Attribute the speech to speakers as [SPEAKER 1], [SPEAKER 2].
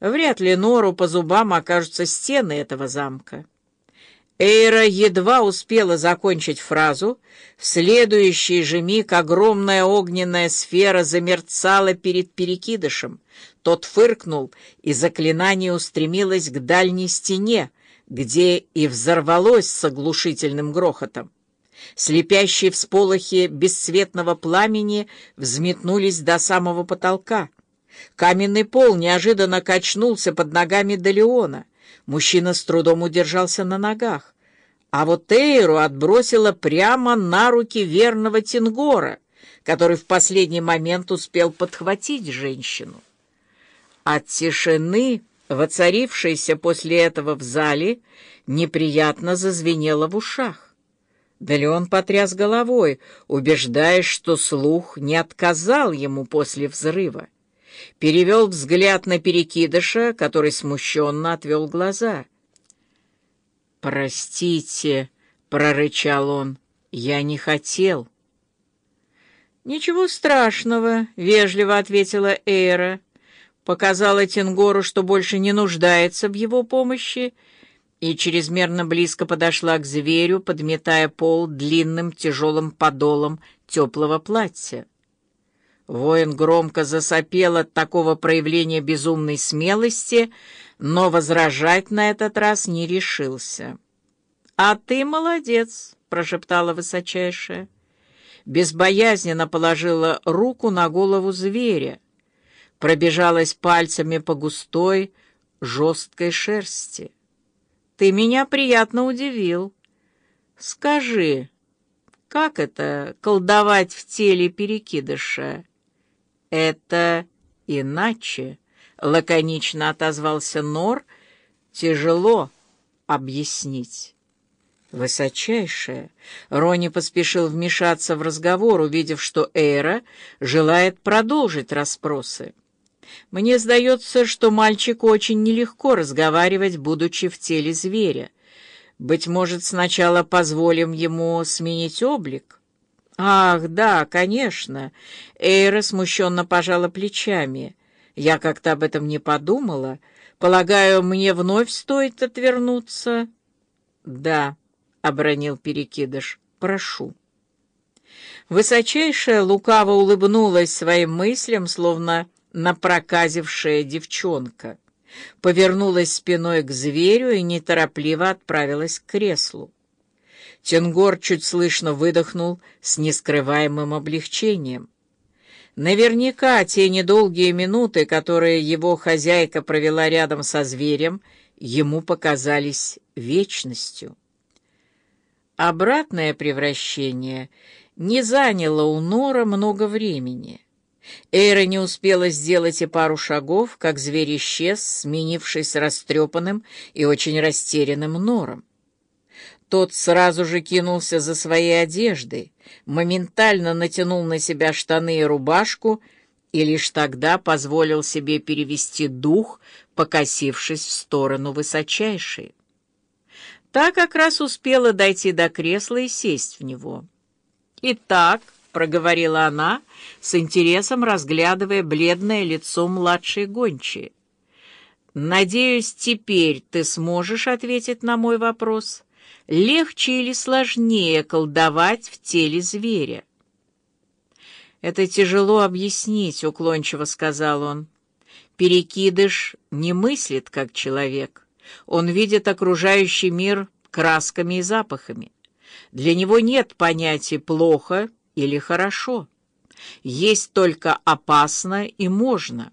[SPEAKER 1] Вряд ли Нору по зубам окажутся стены этого замка. Эйра едва успела закончить фразу. В следующий же миг огромная огненная сфера замерцала перед перекидышем. Тот фыркнул, и заклинание устремилось к дальней стене, где и взорвалось с оглушительным грохотом. Слепящие всполохи бесцветного пламени взметнулись до самого потолка. Каменный пол неожиданно качнулся под ногами Далеона. Мужчина с трудом удержался на ногах. А вот Эйру отбросила прямо на руки верного Тингора, который в последний момент успел подхватить женщину. От тишины, воцарившейся после этого в зале, неприятно зазвенело в ушах. Да Леон потряс головой, убеждаясь, что слух не отказал ему после взрыва перевел взгляд на перекидыша, который смущенно отвел глаза. «Простите», — прорычал он, — «я не хотел». «Ничего страшного», — вежливо ответила Эйра. Показала Тенгору, что больше не нуждается в его помощи, и чрезмерно близко подошла к зверю, подметая пол длинным тяжелым подолом теплого платья. Воин громко засопел от такого проявления безумной смелости, но возражать на этот раз не решился. «А ты молодец», — прошептала высочайшая. Безбоязненно положила руку на голову зверя, пробежалась пальцами по густой, жесткой шерсти. «Ты меня приятно удивил. Скажи, как это колдовать в теле перекидыша?» «Это иначе», — лаконично отозвался Нор, — «тяжело объяснить». «Высочайшая!» Рони поспешил вмешаться в разговор, увидев, что Эйра желает продолжить расспросы. «Мне сдается, что мальчику очень нелегко разговаривать, будучи в теле зверя. Быть может, сначала позволим ему сменить облик?» «Ах, да, конечно!» Эйра смущенно пожала плечами. «Я как-то об этом не подумала. Полагаю, мне вновь стоит отвернуться?» «Да», — обронил Перекидыш, — «прошу». Высочайшая лукаво улыбнулась своим мыслям, словно напроказившая девчонка. Повернулась спиной к зверю и неторопливо отправилась к креслу. Тенгор чуть слышно выдохнул с нескрываемым облегчением. Наверняка те недолгие минуты, которые его хозяйка провела рядом со зверем, ему показались вечностью. Обратное превращение не заняло у Нора много времени. Эйра не успела сделать и пару шагов, как зверь исчез, сменившись растрепанным и очень растерянным Нором. Тот сразу же кинулся за своей одеждой, моментально натянул на себя штаны и рубашку и лишь тогда позволил себе перевести дух, покосившись в сторону высочайшей. Та как раз успела дойти до кресла и сесть в него. «Итак», — проговорила она, с интересом разглядывая бледное лицо младшей гончей, «надеюсь, теперь ты сможешь ответить на мой вопрос?» Легче или сложнее колдовать в теле зверя? «Это тяжело объяснить», — уклончиво сказал он. «Перекидыш не мыслит, как человек. Он видит окружающий мир красками и запахами. Для него нет понятия «плохо» или «хорошо». Есть только «опасно» и «можно».